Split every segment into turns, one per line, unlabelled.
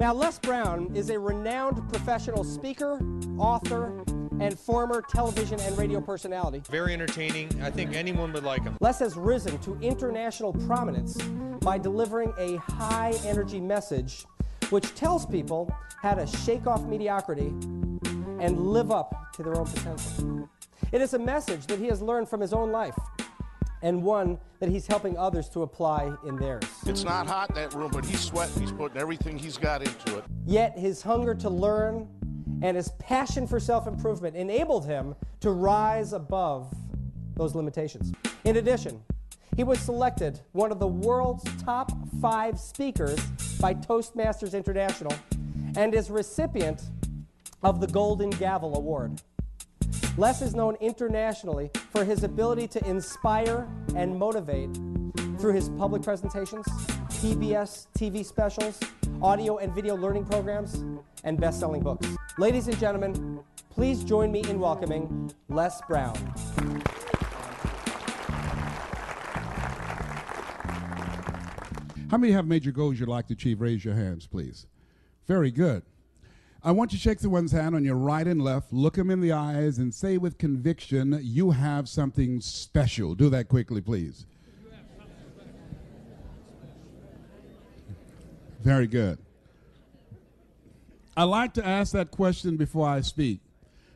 Now, Les Brown is a renowned professional speaker, author, and former television and radio personality.
Very entertaining. I think anyone would like him.
Les has risen to international prominence by delivering a high energy message which tells people how to shake off mediocrity and live up to their own potential. It is a message that he has learned from his own life and one that he's helping others to apply in theirs.
It's not hot in that room, but he's sweating. He's putting everything he's got into it.
Yet his hunger to learn and his passion for self improvement enabled him to rise above those limitations. In addition, he was selected one of the world's top five speakers by Toastmasters International and is recipient of the Golden Gavel Award. Les is known internationally for his ability to inspire and motivate through his public presentations, PBS TV specials, audio and video learning programs, and best selling books. Ladies and gentlemen, please join me in welcoming Les Brown.
How many have major goals you'd like to achieve? Raise your hands, please. Very good. I want you to shake someone's hand on your right and left, look them in the eyes, and say with conviction, You have something special. Do that quickly, please. Very good. I like to ask that question before I speak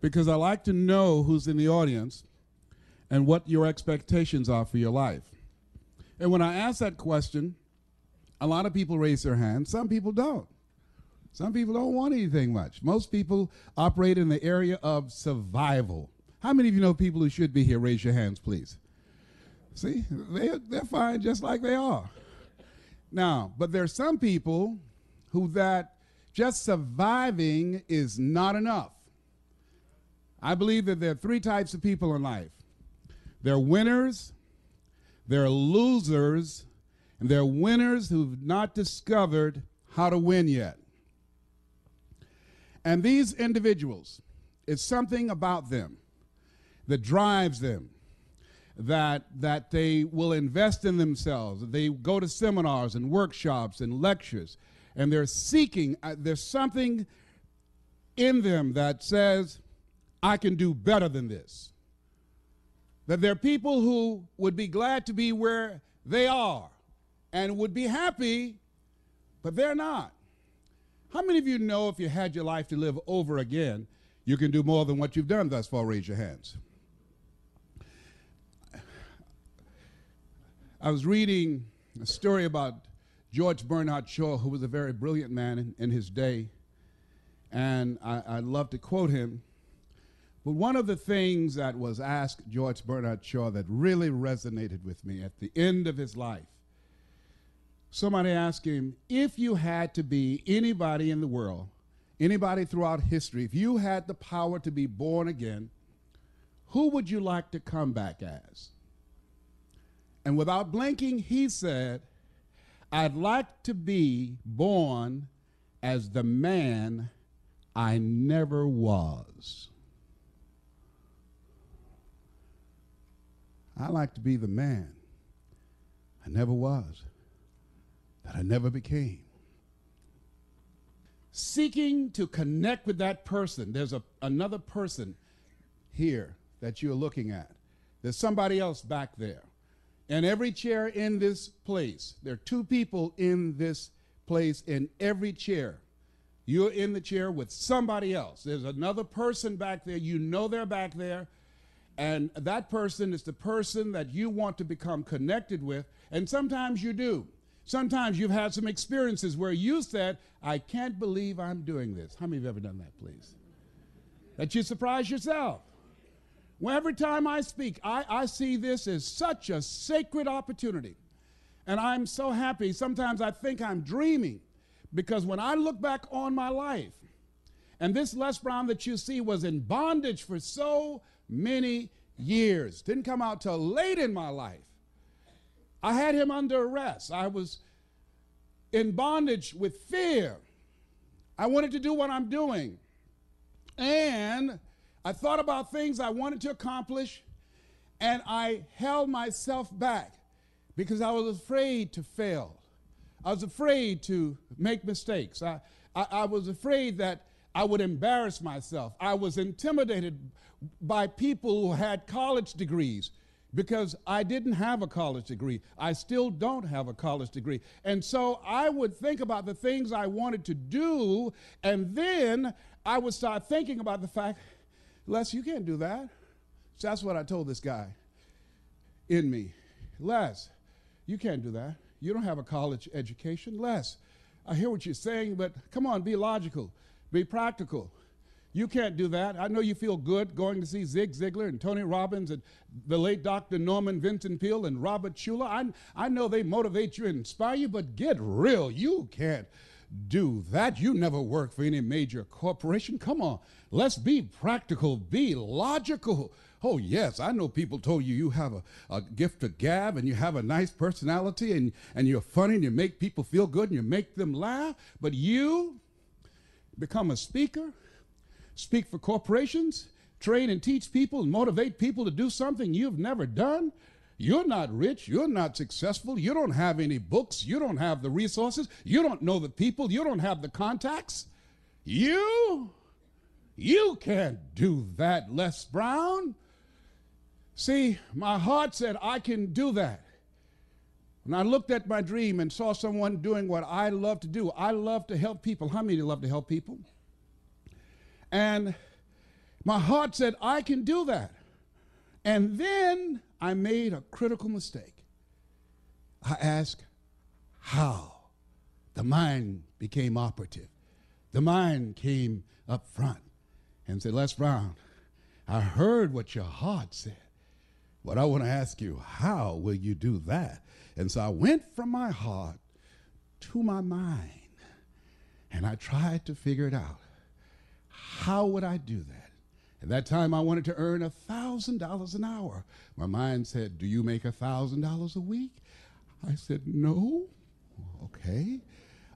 because I like to know who's in the audience and what your expectations are for your life. And when I ask that question, a lot of people raise their hands, some people don't. Some people don't want anything much. Most people operate in the area of survival. How many of you know people who should be here? Raise your hands, please. See, they, they're fine just like they are. Now, but there are some people who that just surviving is not enough. I believe that there are three types of people in life there are winners, there are losers, and there are winners who've not discovered how to win yet. And these individuals, it's something about them that drives them, that, that they will invest in themselves. They go to seminars and workshops and lectures, and they're seeking, uh, there's something in them that says, I can do better than this. That there are people who would be glad to be where they are and would be happy, but they're not. How many of you know if you had your life to live over again, you can do more than what you've done thus far? Raise your hands. I was reading a story about George Bernard Shaw, who was a very brilliant man in, in his day, and I, I love to quote him. But one of the things that was asked George Bernard Shaw that really resonated with me at the end of his life somebody asked him, if you had to be anybody in the world, anybody throughout history, if you had the power to be born again, who would you like to come back as? And without blinking, he said, I'd like to be born as the man I never was. I like to be the man I never was that I never became. Seeking to connect with that person. There's a, another person here that you're looking at. There's somebody else back there. And every chair in this place, there are two people in this place in every chair. You're in the chair with somebody else. There's another person back there. You know they're back there. And that person is the person that you want to become connected with. And sometimes you do. Sometimes you've had some experiences where you said, I can't believe I'm doing this. How many have you ever done that, please? That you surprise yourself. Well, every time I speak, I, I see this as such a sacred opportunity. And I'm so happy. Sometimes I think I'm dreaming because when I look back on my life, and this Les Brown that you see was in bondage for so many years, didn't come out till late in my life. I had him under arrest. I was in bondage with fear. I wanted to do what I'm doing. And I thought about things I wanted to accomplish, and I held myself back because I was afraid to fail. I was afraid to make mistakes. I, I, I was afraid that I would embarrass myself. I was intimidated by people who had college degrees because I didn't have a college degree. I still don't have a college degree. And so I would think about the things I wanted to do, and then I would start thinking about the fact, Les, you can't do that. So that's what I told this guy in me. Les, you can't do that. You don't have a college education. Les, I hear what you're saying, but come on, be logical, be practical. You can't do that. I know you feel good going to see Zig Ziglar and Tony Robbins and the late Dr. Norman Vincent Peale and Robert Schuller. I, I know they motivate you and inspire you, but get real. You can't do that. You never work for any major corporation. Come on, let's be practical, be logical. Oh, yes, I know people told you you have a, a gift of gab and you have a nice personality and, and you're funny and you make people feel good and you make them laugh, but you become a speaker, speak for corporations, train and teach people and motivate people to do something you've never done. You're not rich. You're not successful. You don't have any books. You don't have the resources. You don't know the people. You don't have the contacts. You, you can't do that, Les Brown. See, my heart said, I can do that. When I looked at my dream and saw someone doing what I love to do, I love to help people. How many love to help people? And my heart said, I can do that. And then I made a critical mistake. I asked, how? The mind became operative. The mind came up front and said, Les Brown, I heard what your heart said. But I want to ask you, how will you do that? And so I went from my heart to my mind and I tried to figure it out. How would I do that? At that time, I wanted to earn a $1,000 an hour. My mind said, Do you make a $1,000 a week? I said, No. Okay.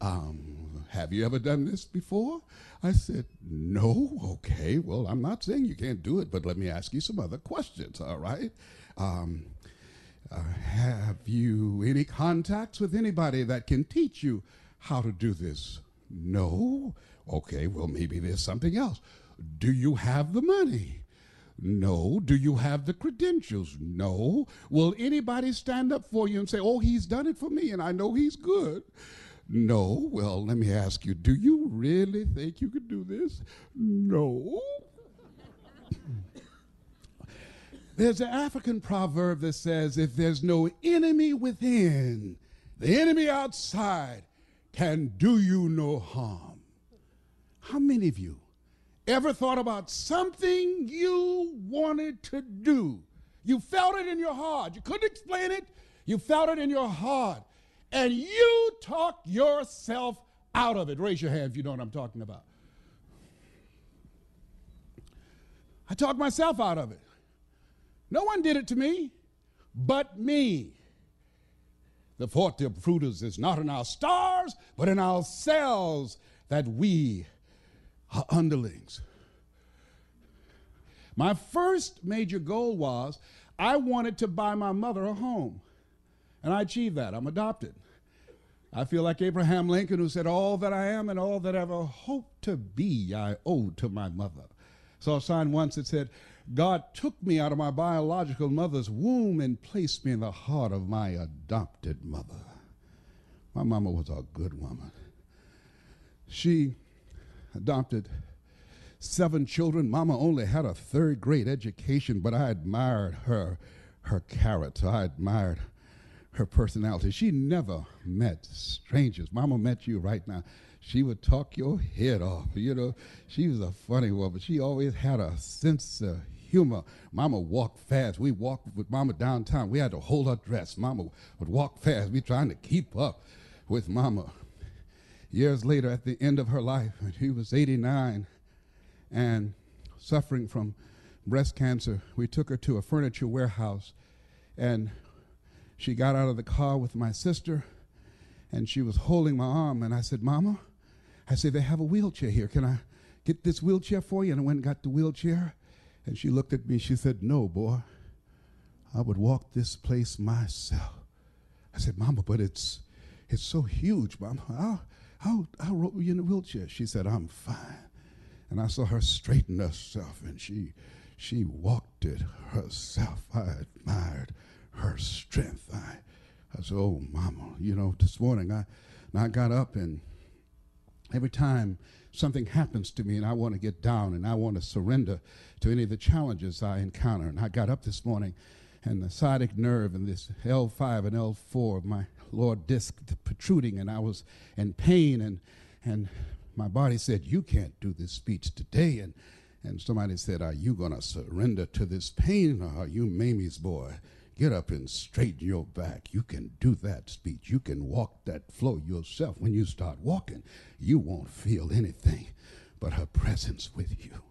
Um, have you ever done this before? I said, No. Okay. Well, I'm not saying you can't do it, but let me ask you some other questions, all right? Um, uh, have you any contacts with anybody that can teach you how to do this? No. Okay, well, maybe there's something else. Do you have the money? No. Do you have the credentials? No. Will anybody stand up for you and say, oh, he's done it for me and I know he's good? No. Well, let me ask you, do you really think you could do this? No. There's an African proverb that says, if there's no enemy within, the enemy outside can do you no harm. How many of you ever thought about something you wanted to do? You felt it in your heart. You couldn't explain it. You felt it in your heart. And you talked yourself out of it. Raise your hand if you know what I'm talking about. I talked myself out of it. No one did it to me but me. The forte of Brutus is not in our stars, but in ourselves that we are underlings. My first major goal was I wanted to buy my mother a home. And I achieved that. I'm adopted. I feel like Abraham Lincoln, who said, All that I am and all that I ever hope to be, I owe to my mother. Saw a sign once that said, God took me out of my biological mother's womb and placed me in the heart of my adopted mother. My mama was a good woman. She adopted seven children. Mama only had a third grade education, but I admired her, her character. I admired her personality. She never met strangers. Mama met you right now. She would talk your head off. You know, she was a funny woman. She always had a sense of humor. Mama walked fast. We walked with Mama downtown. We had to hold her dress. Mama would walk fast. We trying to keep up with Mama. Years later, at the end of her life, when she was 89 and suffering from breast cancer, we took her to a furniture warehouse and she got out of the car with my sister and she was holding my arm and I said, Mama, I said, they have a wheelchair here. Can I get this wheelchair for you? And I went and got the wheelchair. And she looked at me. She said, No, boy. I would walk this place myself. I said, Mama, but it's it's so huge, Mama. I'll, I'll, I'll roll you in a wheelchair. She said, I'm fine. And I saw her straighten herself, and she, she walked it herself. I admired her strength. I, I said, oh, Mama, you know, this morning I, I got up and every time something happens to me and I want to get down and I want to surrender to any of the challenges I encounter. And I got up this morning and the sciatic nerve and this L5 and L4 of my lower disc protruding and I was in pain and and my body said, You can't do this speech today. And and somebody said, Are you gonna surrender to this pain or are you Mamie's boy? Get up and straighten your back. You can do that speech. You can walk that flow yourself. When you start walking, you won't feel anything but her presence with you.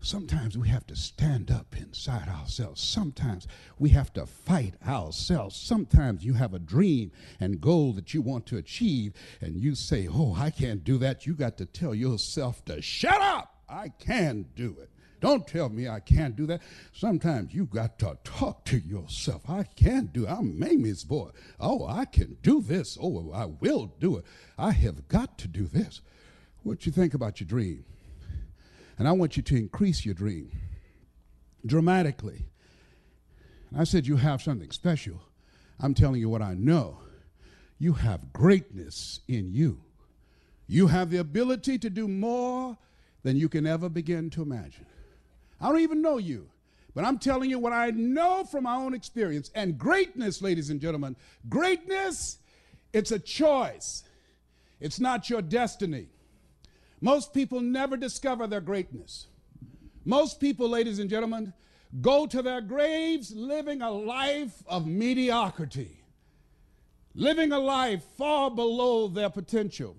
Sometimes we have to stand up inside ourselves. Sometimes we have to fight ourselves. Sometimes you have a dream and goal that you want to achieve, and you say, Oh, I can't do that. You got to tell yourself to shut up. I can do it. Don't tell me I can't do that. Sometimes you got to talk to yourself. I can do it. I'm Mamie's boy. Oh, I can do this. Oh, I will do it. I have got to do this. What you think about your dream? And I want you to increase your dream dramatically. I said you have something special. I'm telling you what I know. You have greatness in you. You have the ability to do more than you can ever begin to imagine. I don't even know you, but I'm telling you what I know from my own experience. And greatness, ladies and gentlemen, greatness, it's a choice, it's not your destiny. Most people never discover their greatness. Most people, ladies and gentlemen, go to their graves living a life of mediocrity, living a life far below their potential.